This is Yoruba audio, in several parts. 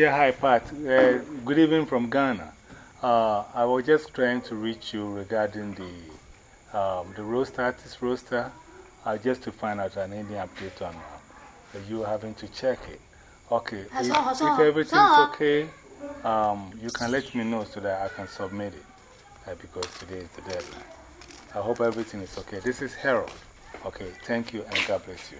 Yeah, hi, Pat.、Uh, good evening from Ghana. Uh, I was just trying to reach you regarding the,、um, the roaster, artist roaster,、uh, just to find out an any update on you having to check it. Okay, if, if everything's okay,、um, you can let me know so that I can submit it、uh, because today is the deadline. I hope everything is okay. This is Harold. Okay, thank you and God bless you.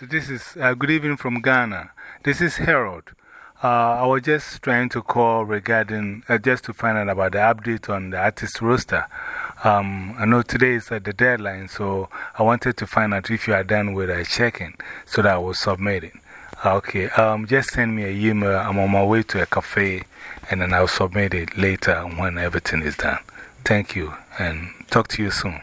that. This is uh, good evening from Ghana. This is Harold. Uh, I was just trying to call regarding uh, just to find out about the update on the artist roster. Um, I know today is at the deadline, so I wanted to find out if you are done with uh, checking so that I will submit it. Okay, um, just send me a email. I'm on my way to a cafe and then I'll submit it later when everything is done. Thank you and talk to you soon.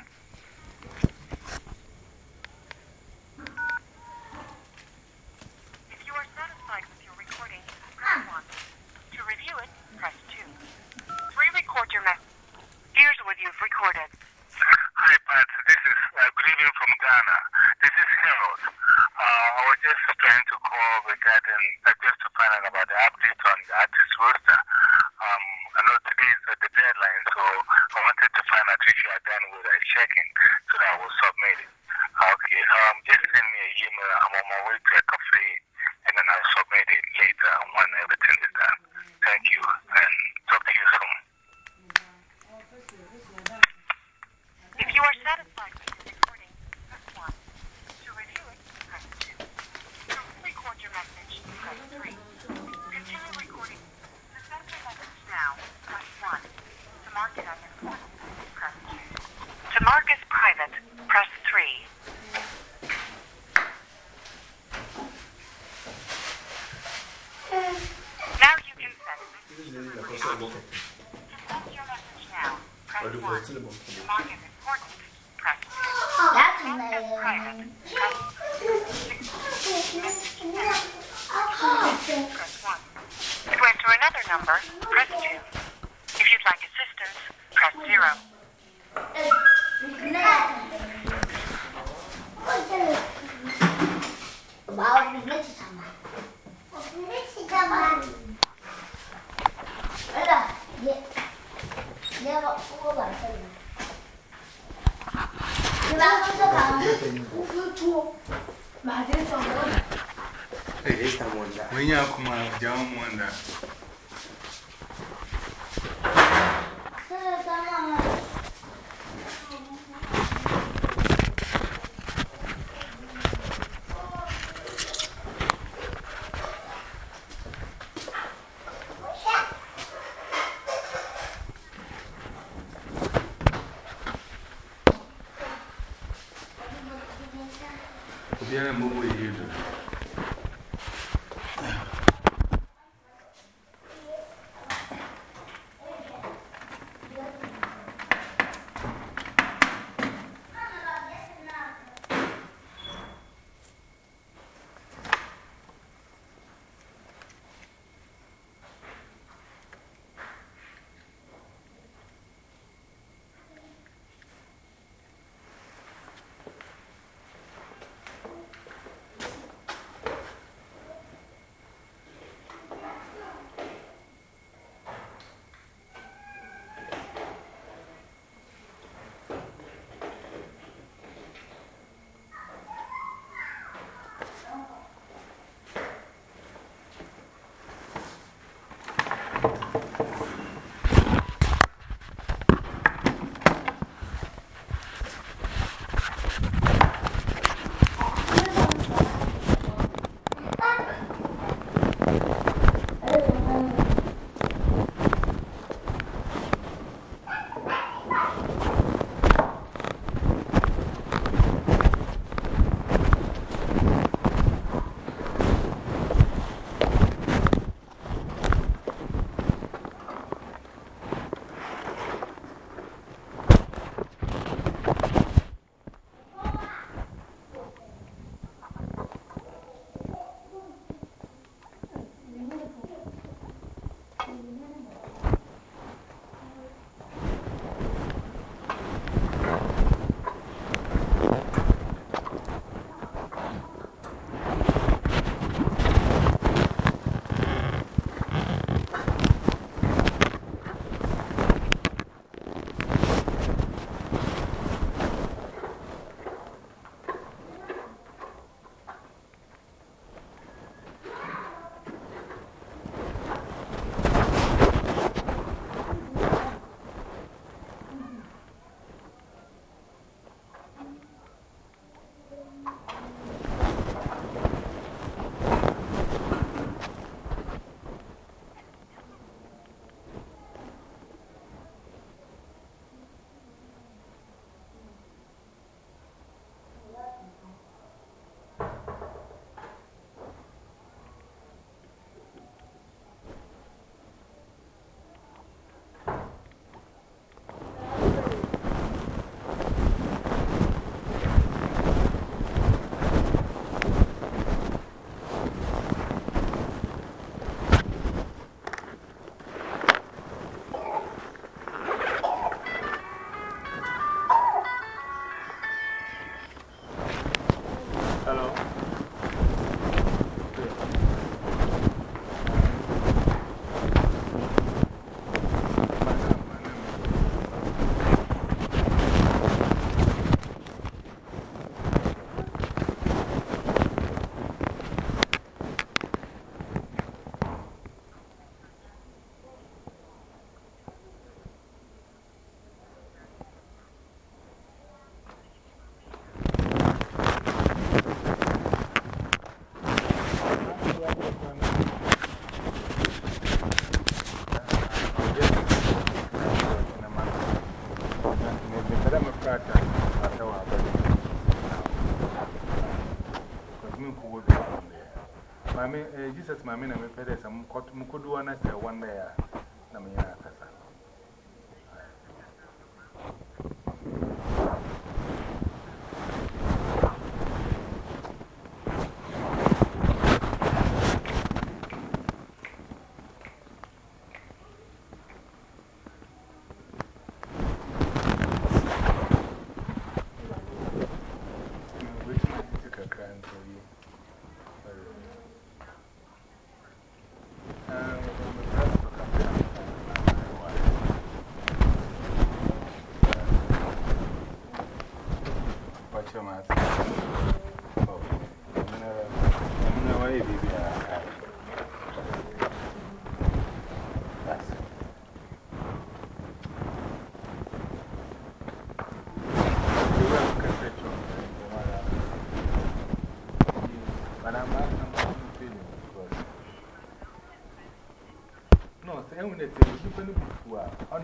sɛ maame na mepɛ dɛ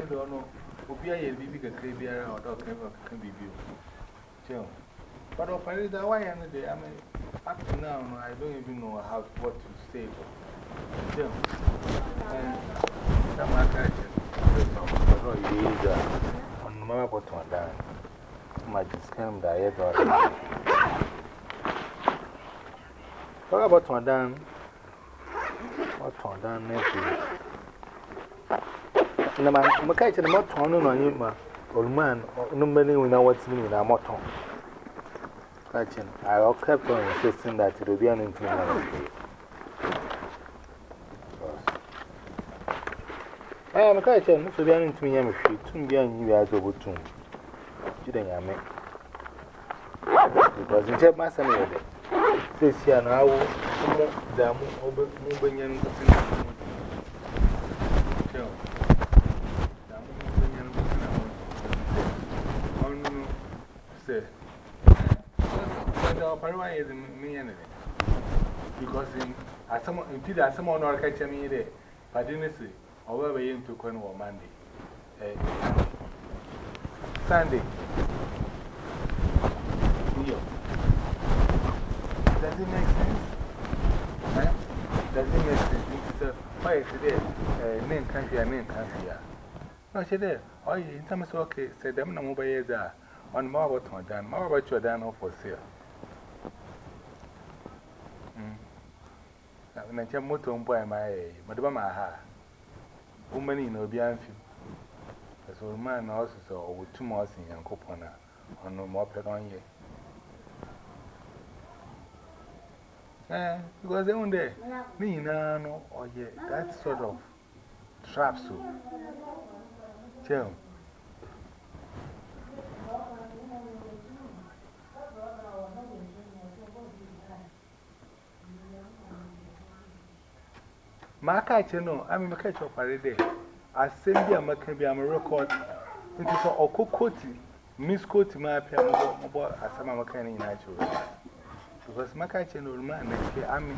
dɔ no obi ayɛ biribi kakra biara a ɔdɔ ɔka ɔkeka biribi o kyɛw but ɔpare da wayɛ no de ame up to now no i don't even know how what to say kyɛw na ma aka akyɛ ɔdɔ yie da ɔnoma akɔtɔn da ma discam da ayɛ dɔ ɔdɔ ɔbɛtɔn dan ɔtɔn dan next week na ma ma kai ce da moton no no ni ma orman no mani we na na moton ka ce i all kept on insisting that it will be an internal eh ma kai ce musu biya ni tun ya mi shi tun biya ni biya zo butun gidan ya mai because in ce ma sani da sai siya na hawo kuma da mu yɛ de me yɛ ne de because in asɛm nti de asɛm a ɔno ɔreka kyɛ me yi de pade ne se ɔbɛ bɛyɛ ntokɔ no wɔ monday eh, sunday new york does it make sense eh? does it make sense nti sɛ ɔyɛ sɛ na nkyɛn eh, that sort of traps you, kyɛn o. My catch, no, I mean, my catch up already there. I send you a making be a record. It is a cocoati, Miss Coat, my pair of about a summer mechanic natural. Because my catch, no, man, I mean,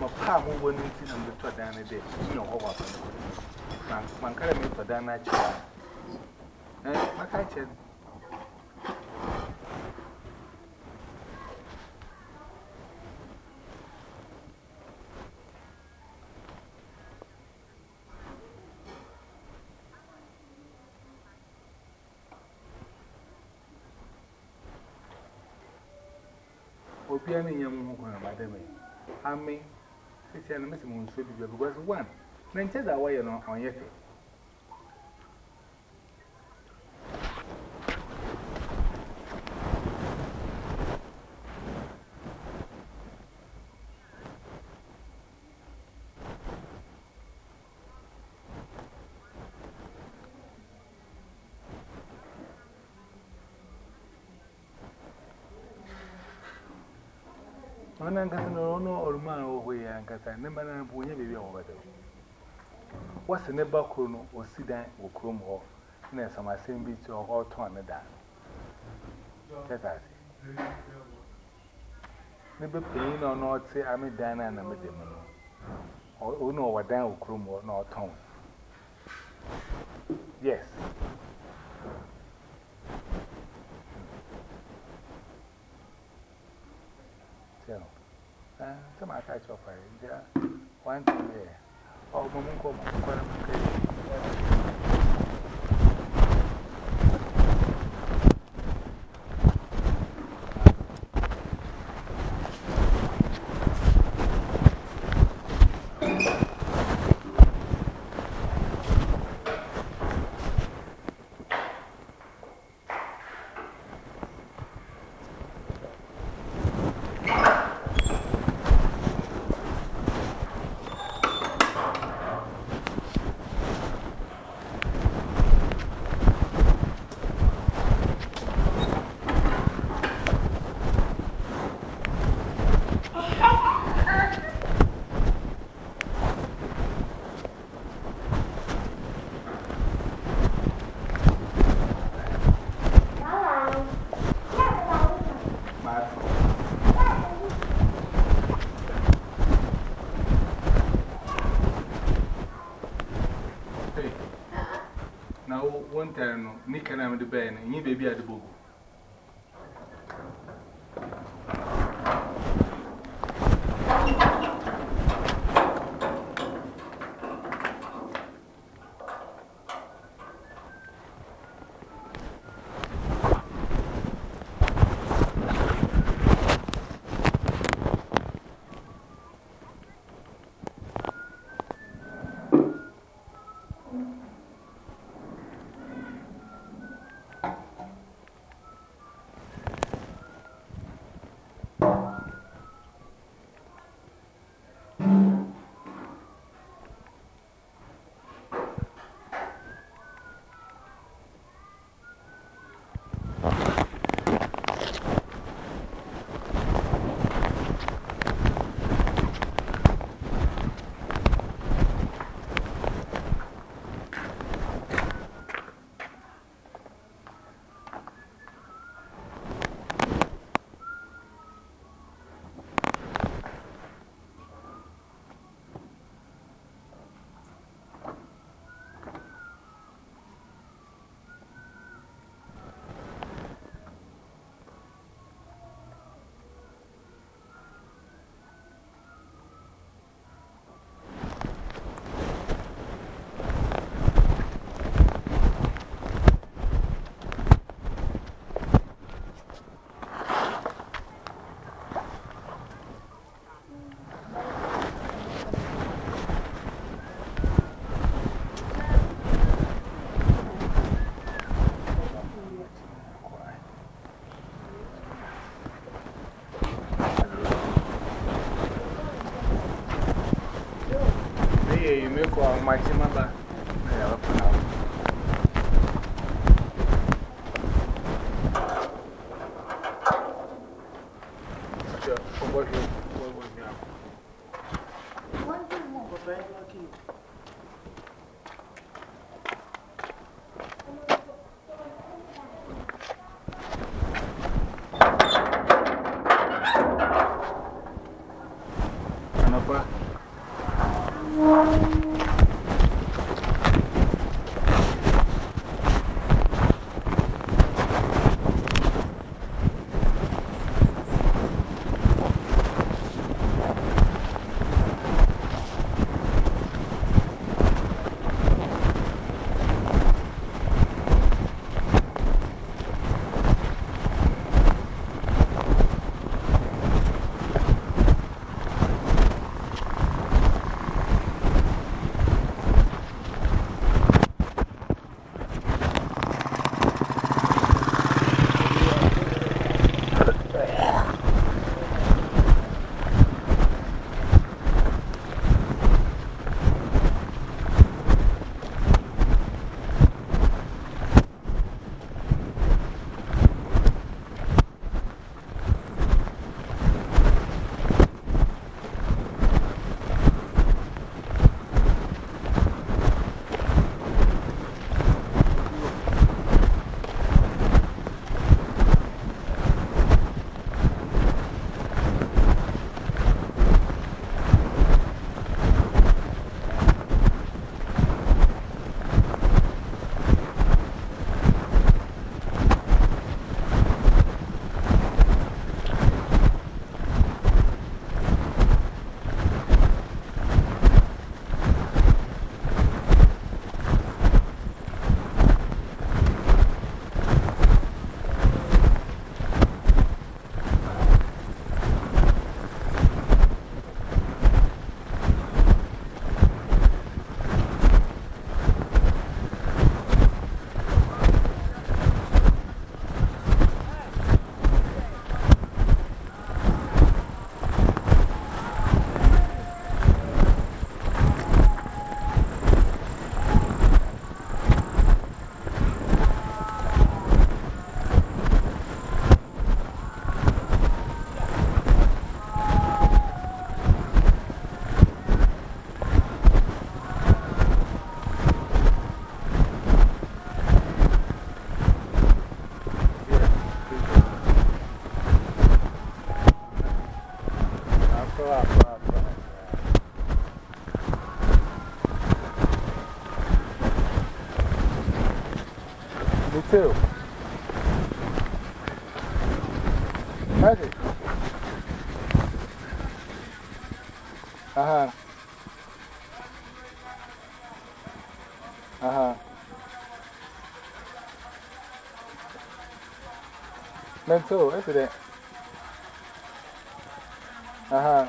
my palm won't see them to down a day. You know, over. Man, can't make for that natural. My catch. piano in Yamu Madame. I mean, it's an amazing one, so because one, Nantes are way on yet. One ankasa na ono oruma na ohu ya ankasa ne mana na bunye bibi on bada. Wase ne ba kuro no osidan okrom ho. Na sama sem bi ti ho to an da. Tata. Ne be pin na me dem no. O no wadan okrom ho na o ton. Yes. catch up. One thing there. Oh, Mamunko, Mamunko, na mede bɛɛ no ɛnyɛ baabi a de e-mail, Marcos mandar. And so, that's it. Uh huh.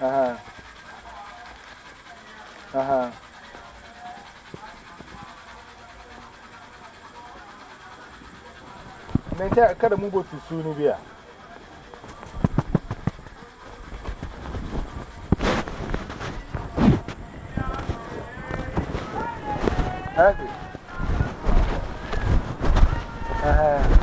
Uh huh. Uh huh. Nan ta kada mu ba su ni biya. Hadi. Uh,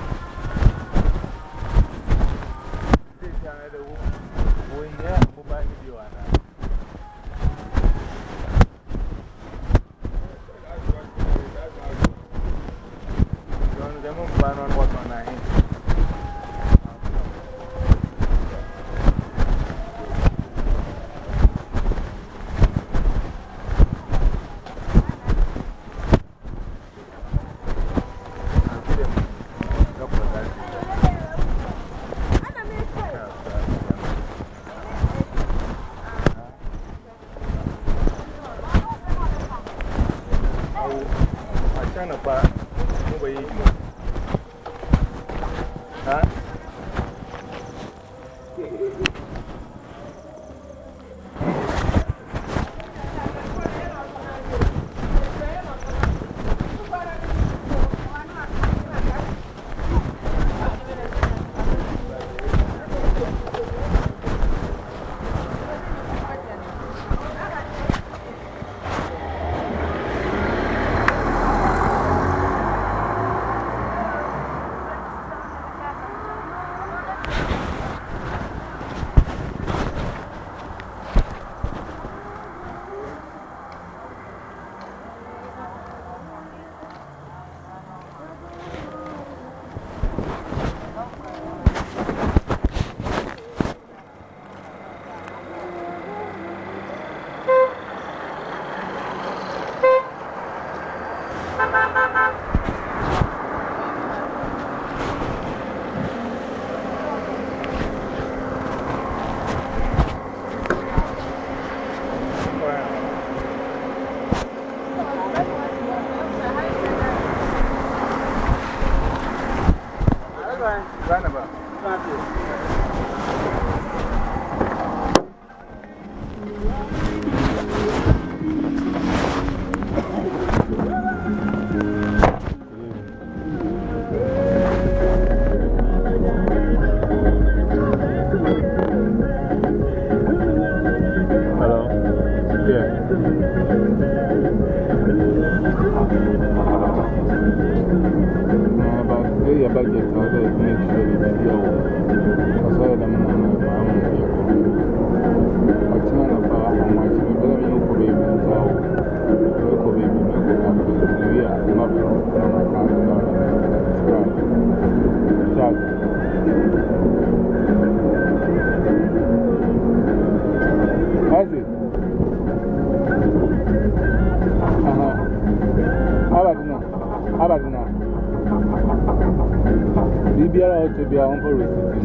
That's it. Uh -huh. How about now? How about now? Bibiara ought to be our own for receipt.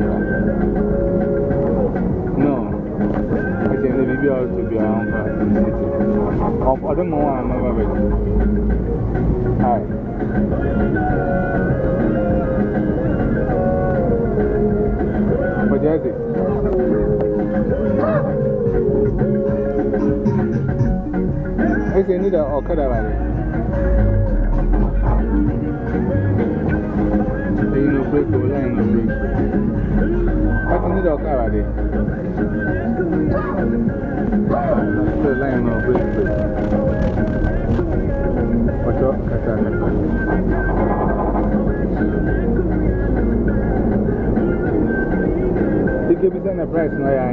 No. I can the Bibiara ought to be our for receipt. I don't know why I'm never ready. All right. ọ̀kadà wà rẹ̀. Èyí ló gbé kò láì ló gbé. Wọ́n ti ní ọ̀kadà wà rẹ̀. Lọ́sọ̀rọ̀ láì ló gbé gbé. Ọjọ́ kàtà rẹ̀. Ike price náà yà á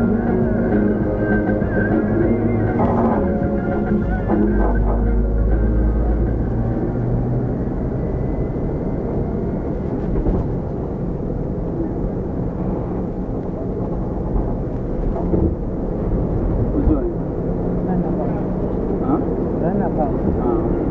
嗯。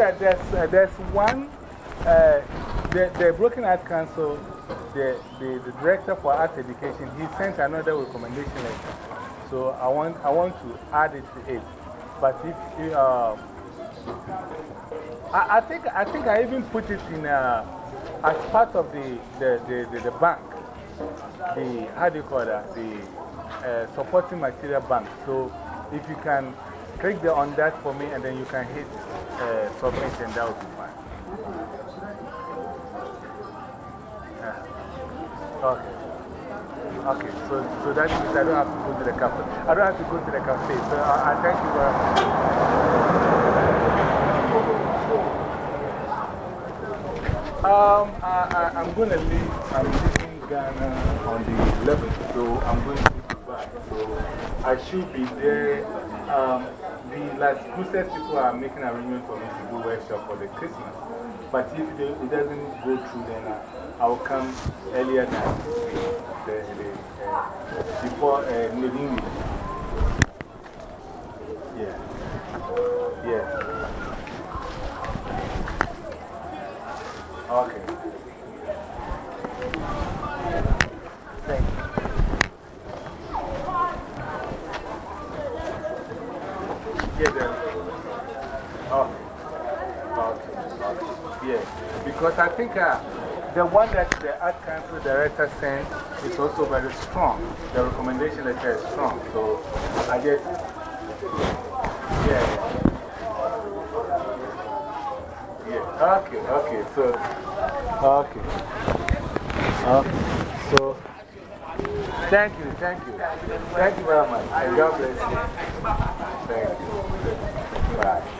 at this,、uh, there's uh, one,、uh, the, the Broken Art Council, the, the, the, director for art education, he sent another recommendation letter. So I want, I want to add it to it. But if,、uh, I, I, think, I think I even put it in,、uh, as part of the, the, the, the, the bank, the, how do you call that? The uh, supporting material bank. So if you can Click the, on that for me and then you can hit uh, submit and that will be fine. Ah. Okay. Okay, so, so that means I don't have to go to the cafe. I don't have to go to the cafe. So I, I thank you very uh, Um, I, I, am going to leave. I'm leaving Ghana on the 11th, so I'm going to Dubai. So I should be there. Um, the Las people are making arrangements for me to do workshop for the Christmas. But if it doesn't go through, then I, will come earlier than the, the, uh, before uh, Yeah. Yeah. Okay. get them. Oh. oh, okay. Yeah, because I think uh, the one that the art council director sent is also very strong. The recommendation letter is strong. So I guess yeah. Yeah, okay, okay, so, okay. Okay, uh, so, thank you, thank you. Thank you very much. God bless you. tem aqui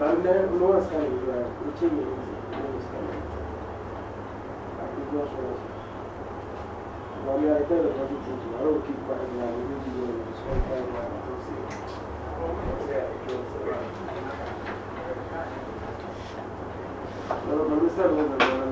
Benden bunu askerim yani. Niçin geliniz? Bunu askerim. Aklınızda şurası. Bana yeter de tabii çünkü var. O kim var yani. Bir gidiyor. Son kaybı var. Bana mesela bu da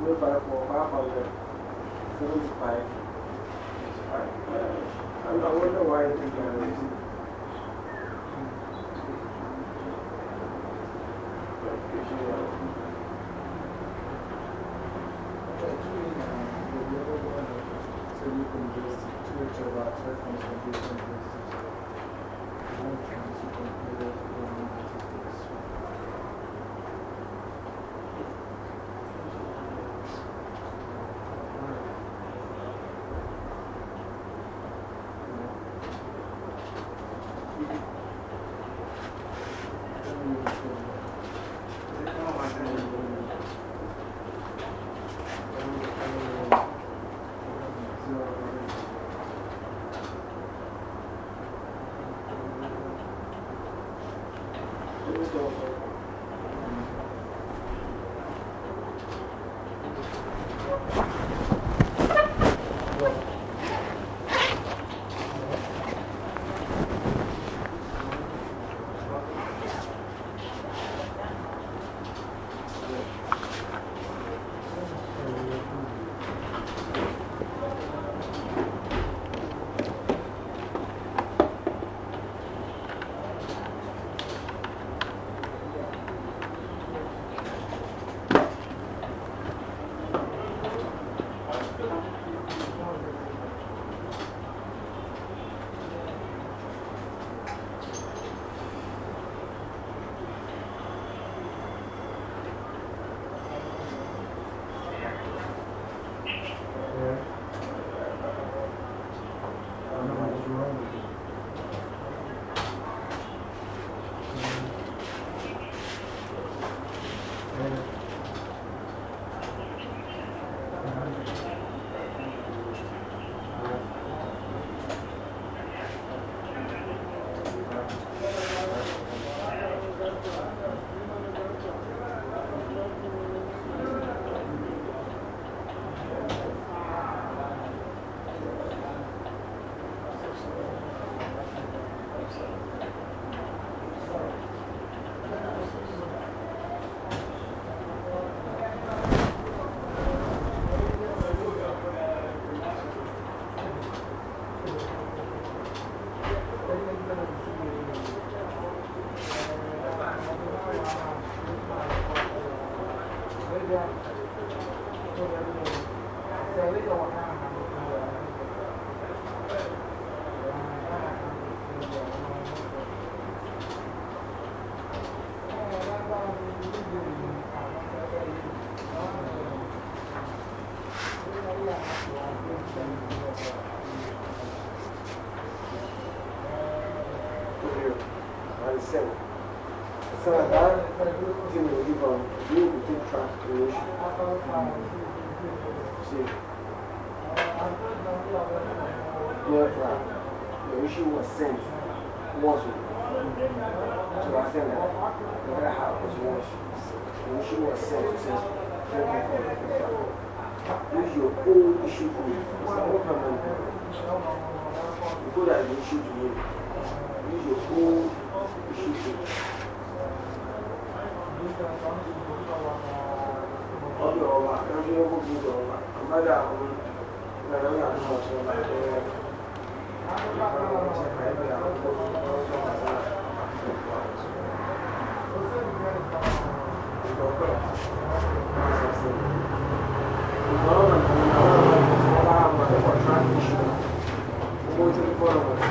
whereby for 575. Uh, I wonder why I think I before that you shoot the road use your full shooting. ọdọ ọba ẹni wọn kò gbọ́dọ̀ ọba àbádà àwọn ìgbàlá ní àwọn ọsẹ ọba ẹgbẹ rẹ ìgbàlá ní ọsẹ ọba ẹgbẹ àwọn ọmọ ọmọ ọmọ ọmọ ìgbọ̀pẹ̀ ìgbọ̀pẹ̀ ìgbọ̀pẹ̀ ìgbọ̀pẹ̀ ìgbọ̀pẹ̀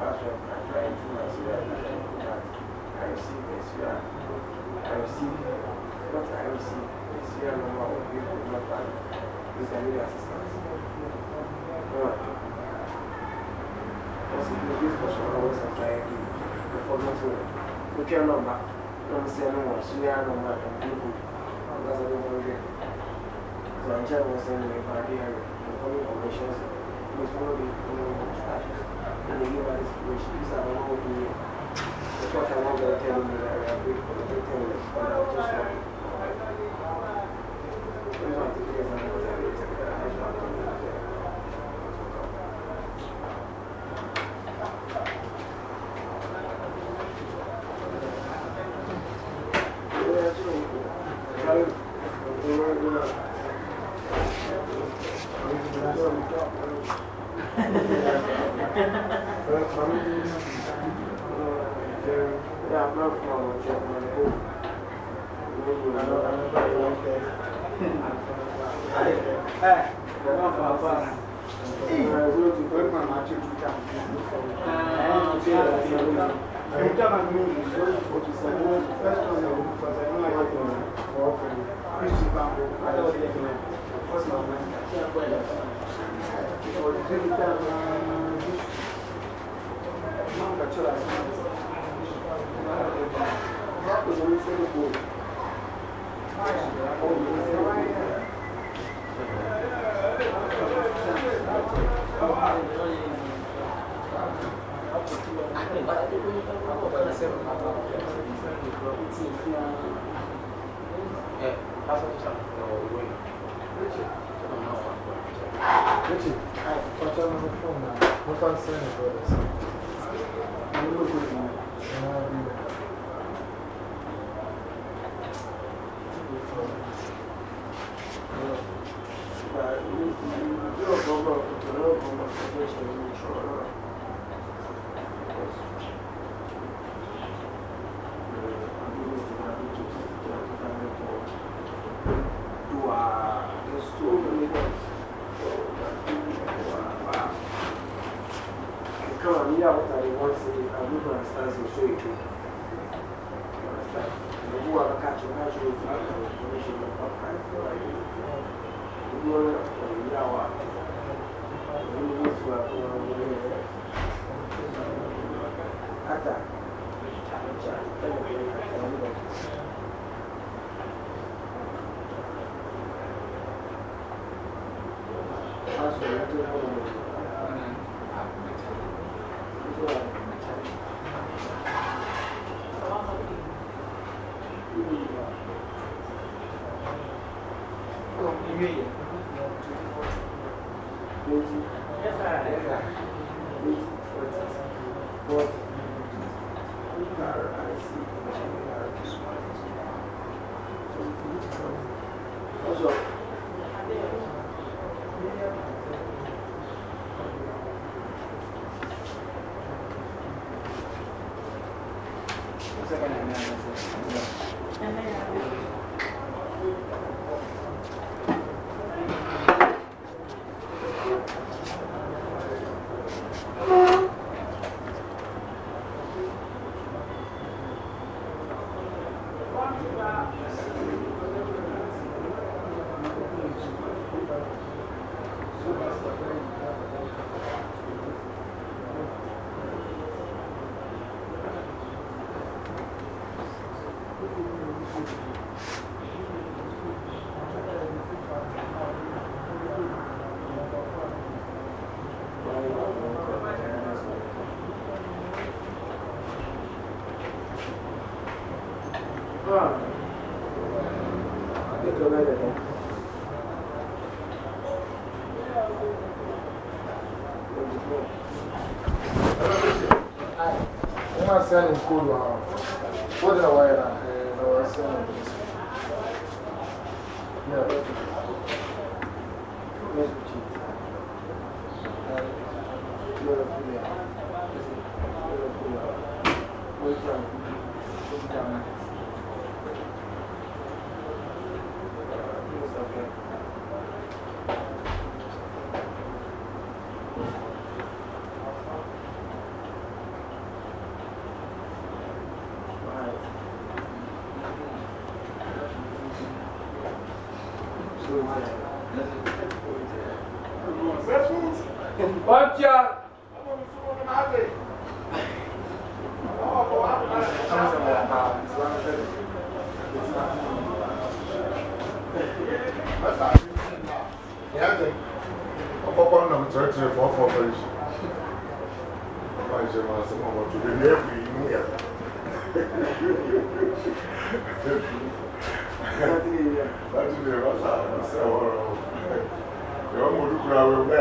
pastor, I try to myself, I try to that. I receive this year, I receive what I receive this year, no more will be able to find this any assistance. But, also, the good portion I was applying to the former to the care number. I'm saying, no, I'm saying, I'm not going to do it. That's what I'm going to do. So, I'm saying, I'm saying, I'm going to do it. The following the following to you about this I want not be, the fuck I am not to tell them that I am but I can but I just want million. selling cold one. What do I sátidé wá sàmúsẹ̀ ọ̀rọ̀ ìwọ mo dúkúrò àwọn ẹgbẹ́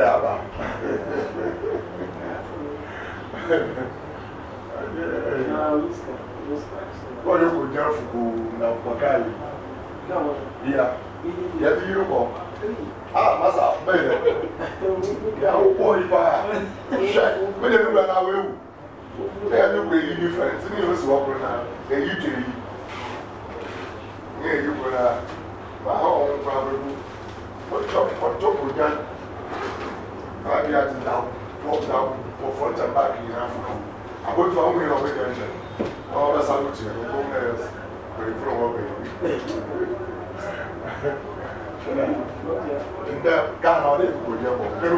yàrá bọ́ọ̀lù kò jẹ́ fùkù é ní different ní nye eyi wura ba ha wɔn kura bɛ mu wɔtɔ wɔtɔ konya a bi a ti da wɔ da wɔ front and back yi na fo abotu a wɔn yɛ wɔn bɛ dɛm dɛm a wɔn bɛ sanu tiɛ ko wɔn yɛ wɔyɛ fura wɔn bɛ yi ndɛ ghana ɔde ti konya bɔ kɛrɛ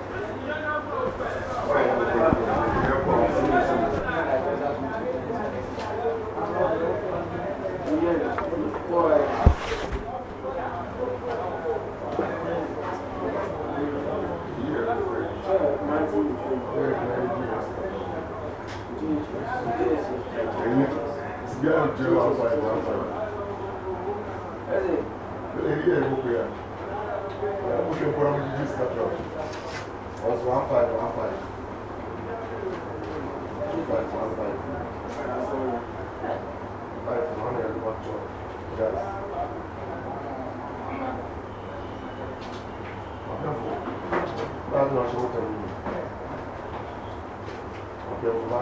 bí a jẹ́ wà fà ìwà fà ẹ̀rí ẹ̀rí gbogbo ya ó ṣe kọ́ra mú jíjí sàtọ̀ ọ̀sùn wà fà ìwà fà ìwà fà ìwà Five, one, and one, two. Guys. Quase nós voltamos. Vamos lá.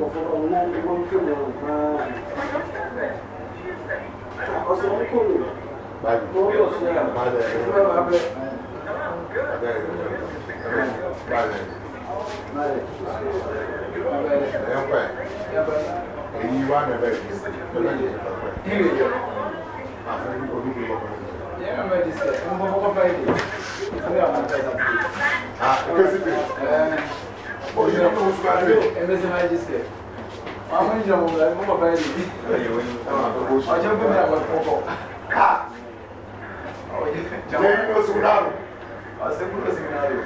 bọ̀bọ̀ ọ̀hún náà ni wọ́n ń kéwòn gan-an. ọ̀sẹ̀ ń kò lò mo ń lọ sí ẹ̀ ẹ̀ máa bẹ̀. Èyí wá mẹ́bẹ̀ yìí, pẹ̀lú ẹ̀yẹ ìpàpẹ́. Kí lè yẹ? Àfẹ́ oníbi ọkọ̀ yìí. Yẹ́n mẹ́bẹ̀ yìí sẹ́, mo kọ́kọ́ fẹ́ yìí. Ah, kí ló sì dé? Hoje eu estou ficando. É mesmo mais de ser. Arranjão, velho, vamos pra ele. Arranjão primeiro, agora, por favor. Cá! Vem pro meu seminário. Vai ser pro meu seminário.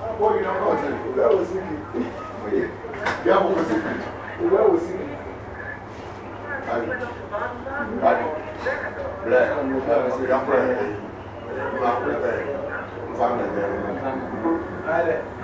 Ah, bom, não, não. O Léo, assim. Já vou fazer isso. O o assim. Ali. Ali. Black, não dá pra ser. Dá pra ele. Não dá pra ele. Não dá pra ele. Olha.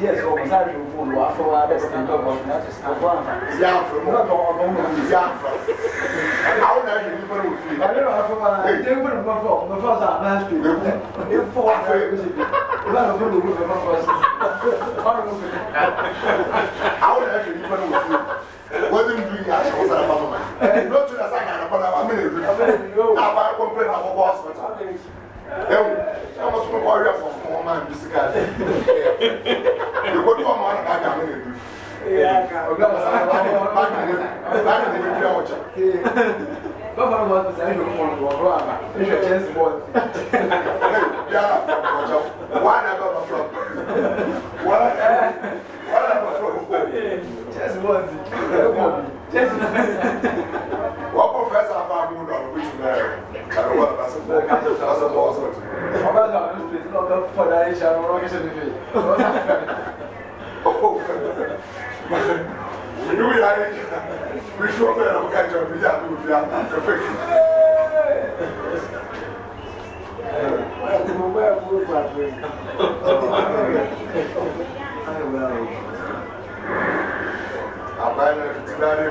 díẹ̀ sọ ọmọ sáré òfò lò wá fún wa bẹ́ẹ̀ sí ọjọ́ ọgbọ̀n ní láti sọ fún àǹfà. ìyá àfẹ́ mọ́ ọ̀dọ̀ ọ̀dọ̀ mọ́ ọ̀dọ̀ ìyá àfẹ́. àwọn náà yìí nípa ẹwù ẹwọ sọ wọn rí ẹfọ fún wọn máa bí sika ẹ ẹkọ tí wọn máa ń kájà ní ẹbí ọgbà wọn sábà wọn máa ń bí báyìí ní ẹbí ẹwọ jẹ. bàbá mi wà tó sẹ́yìn lòun mọ̀ lọ́wọ́ ọ̀rọ̀ àbá ẹ̀ṣẹ̀ chẹ́nsì bọ́ọ̀lù. yàrá ọjọ́ wàá nà What professor have I moved on which man? I don't want to pass a ball. That's a ball sort. I'm not going to not go for that issue. I'm not going to do it. Oh, we do it. We show me I'm catch up. We have to be a fix. I'm going to go back. I'm going to go back. Abana Study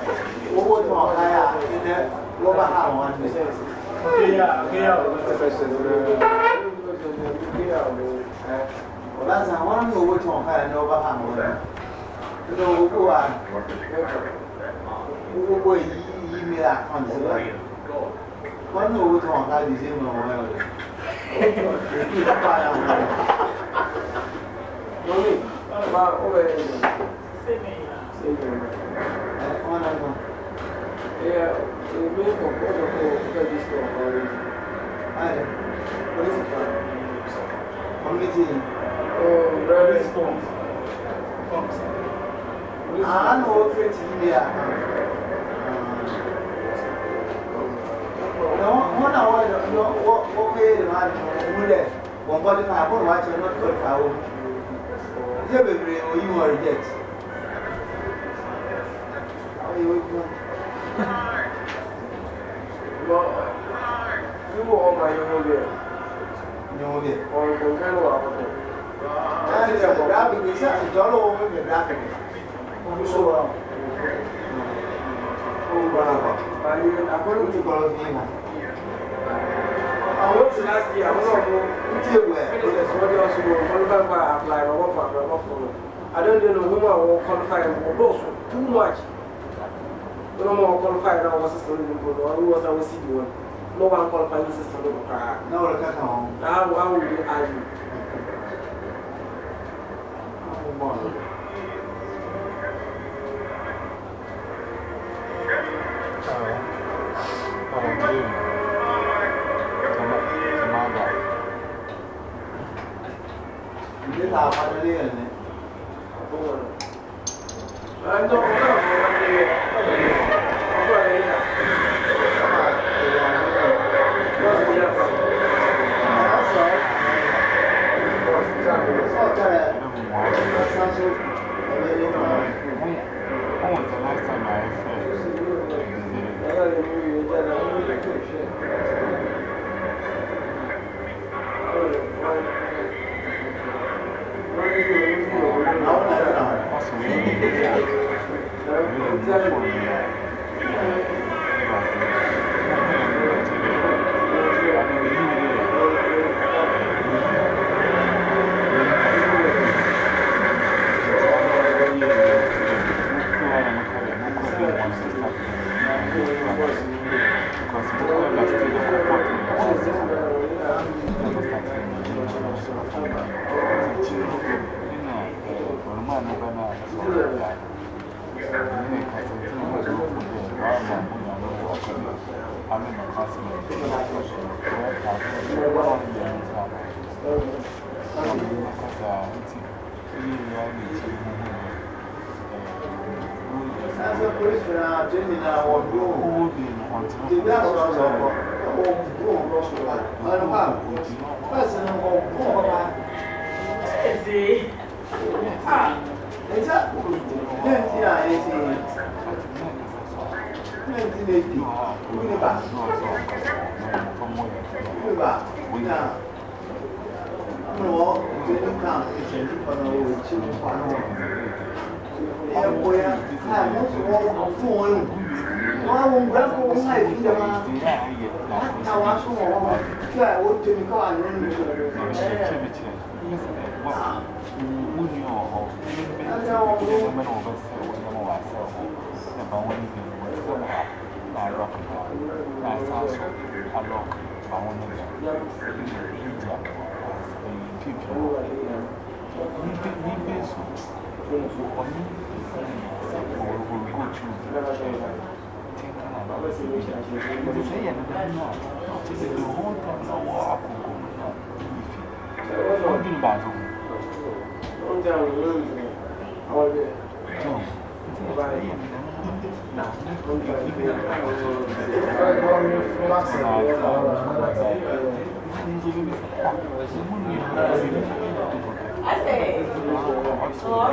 ba ha Yeah, the main component of service to our Aye. What is it for? Community. Oh, various forms. Forms. I know what it is here. No, one hour, no, what way the man from there? One body five, one watch, and not twelve hours. Yeah, baby, or you are reject. How are you going? Níbo ọmọ yẹn wọ́n bẹ̀? Ní wọ́n bẹ̀. Ọ̀rọ̀ kò fẹ́ lọ àwọn ọ̀dọ́. Láti ṣe ọ̀dọ́ àbìgbé sí àtijọ́ lọ́wọ́ wọ́n bẹ̀ dákẹ̀lẹ̀. Wọ́n fi sọ̀rọ̀ àwọn. Ó ń gbọ́dọ̀ bọ̀. Àyè àkọ́lù ti gbọ́dọ̀ fi yín mọ̀. Àwọn ti láti àwọn náà mú. Ní ti èwù ẹ̀. Ẹni tẹ̀sí wọ́n dé ọ̀sùn wọn, wọ́n bá gba àpàlà ìrànwọ́ fún àpàlà ìrànwọ́ fún wọn. I don't know who I will qualify for, but too much no more qualified now was system in the or who was our CD one. No one qualified the system in the car. Now look at home. Now why would you argue? Thank you. here. oh,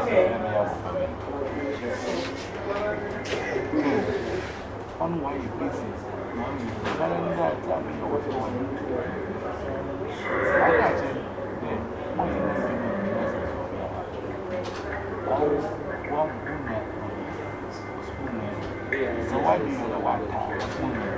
okay. On why you business. 嗯。我我我我我我我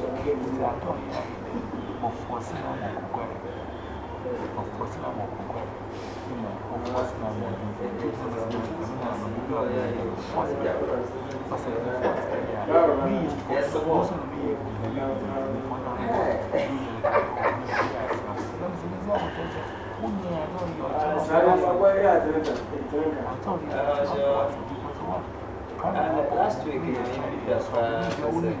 Last week, I mean, that's why I said.